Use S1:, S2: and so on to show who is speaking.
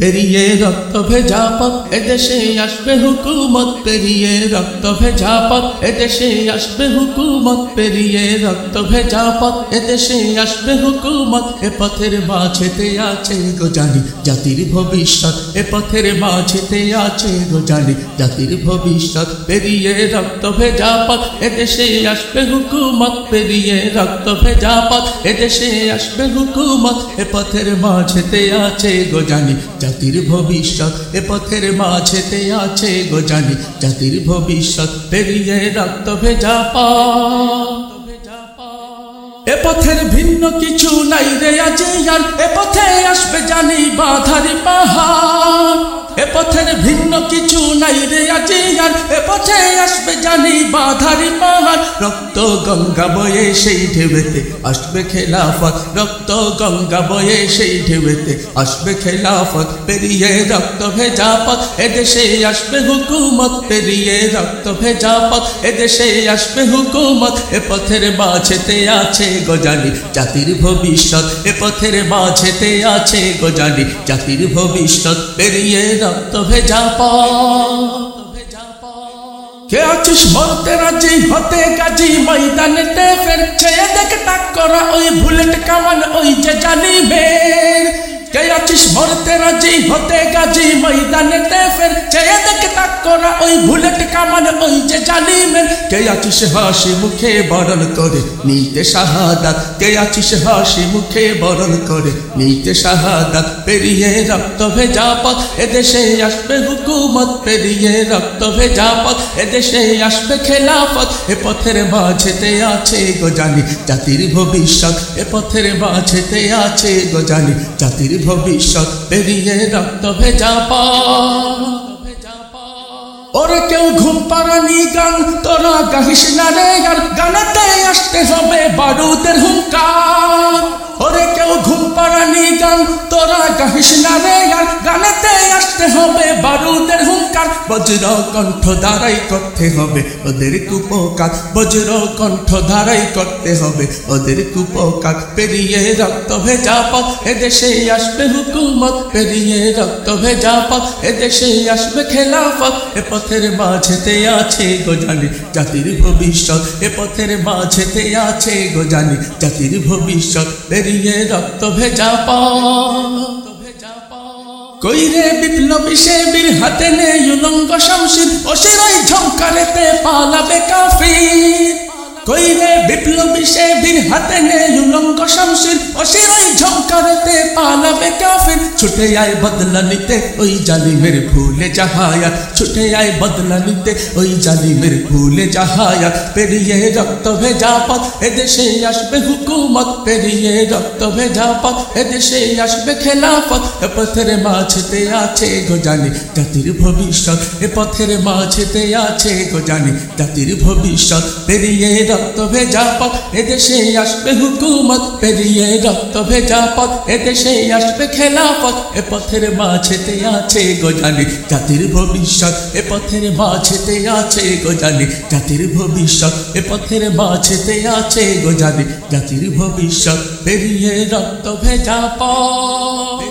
S1: পেরিয়ে রক্ত ভেজা পথ, এদেশে আসবে হুকুমত। পেরিয়ে রক্ত ভেজা পথ, এদেশে আসবে হুকুমত। পেরিয়ে রক্ত ভেজা পথ, এদেশে আসবে হুকুমত। এ পথের মাঝেতে আছে গো জানি জাতির ভবিষ্যৎ। এ পথের মাঝেতে আছে গো জানি জাতির ভবিষ্যৎ। পেরিয়ে রক্ত ভেজা পথ, এদেশে আসবে হুকুমত। পেরিয়ে রক্ত ভেজা পথ, এদেশে আসবে হুকুমত। এ পথের মাঝেতে আছে গো জানি জাতির ভবিষ্যৎ, এ পথের মাঝেতে আছে গো জানি। জাতির ভবিষ্যৎ পেরিয়ে রক্ত ভেজা এ পথের ভিন্ন কিছু নাই রে আছে আর। এ পথে আসবে জানি বাধারি পাহাড়। এ পথের ভিন্ন কিছু নাই রে আছে আর। এ পথে আসবে জানি বাধারি পাহাড়। রক্ত গঙ্গা বয়ে সেই ঢেউতে আসবে খেলাফত। রক্ত গঙ্গা বয়ে সেই ঢেউতে আসবে খেলাফত। পেরিয়ে রক্ত ভেজা পথ, এদেশে আসবে হুকুমত। পেরিয়ে রক্ত ভেজা পথ, এদেশে আসবে হুকুমত। এ পথের মাঝেতে আছে গজানি জাতির ভবিষ্যৎ। এ পথের মাঝেতে আছে গজানি জাতির ভবিষ্যৎ। পেরিয়ে রক্ত ভেজা পথ। আছিস বলতে রাজি, হতে গাজি ময়দানেতে ফের চেয়ে দেখ তাক করা ওই বুলেট কামান, ওই যে জানি বের কে আছিস মরতে রাজি, হতে গাজি ময়দানেতে ফের চেয়ে ওই বুলেট কামান ওই যে জানি মেন কে আছিস হাসি মুখে বরণ করে? নিতে শাহাদাত। কে আছিস হাসি মুখে বরণ করে? নিতে শাহাদাত। পেরিয়ে রক্ত ভেজা পথ, এদেশে আসবে হুকুমত। পেরিয়ে রক্ত ভেজা পথ, এদেশে আসবে খেলাফত। এ পথের মাঝেতে আছে গো জানি জাতির ভবিষ্যৎ। এ পথের মাঝেতে আছে গো জানি জাতির ভবিষ্যৎ। পেরিয়ে রক্ত ভেজা পথ। ওরে কেউ ঘুম পাড়ানি গান। তোরা গাহিস না রে আর গানাতে আসতে হবে বারুদের না রে আর গানেতে আসতে হবে, বারুদের হুঙ্কার। বজ্র কণ্ঠ দ্বারাই করতে হবে, ওদের কুপকার। বজ্র কণ্ঠ দ্বারাই করতে হবে, ওদের কুপকার। পেরিয়ে রক্ত ভেজা পথ, এদেশে আসবে হুকুমত। পেরিয়ে রক্ত ভেজা পথ, এদেশে আসবে খেলাফত। এ পথের মাঝেতে আছে গো জানি জাতির ভবিষ্যৎ। এ পথের মাঝেতে আছে গো জানি জাতির ভবিষ্যৎ। পেরিয়ে রক্ত ভেজা পথ। কইরে বিপ্লবী সে বীর হাতে নেই উলঙ্গ শমশির অসিরাই ঝঙ্কারেতে পালাবে কাফির। কইরে বিপ্লবী সে বীর হাতে নেই উলঙ্গ শামশির অসিরাই ঝঙ্কারেতে পালাবে কাফির ছুটে আয় বদলা নিতে ওই জালিমের ভুলে জাহায়াত ছুটে আয় বদলা নিতে ওই জালিমের ভুলে জাহায়াত পেরিয়ে রক্ত ভেজা পথ এদেশে আসবে হুকুমত পেরিয়ে রক্ত ভেজা পথ এদেশে আসবে খেলাফত এ পথের মাঝেতে আছে গো জানি জাতির ভবিষ্যৎ এ পথের মাঝেতে আছে গো জানি জাতির ভবিষ্যৎ পেরিয়ে রক্ত ভেজা পথ এদেশে আসবে হুকুমত পেরিয়ে রক্ত ভেজা পথ এদেশে আসবে খেলাফত। এ পথের মাঝেতে আছে গোজানি জাতির ভবিষ্যৎ। এ পথের মাঝেতে আছে গোজানি জাতির ভবিষ্যৎ। এ পথের মাঝেতে আছে গোজানি জাতির ভবিষ্যৎ। পেরিয়ে রক্ত ভেজা পথ।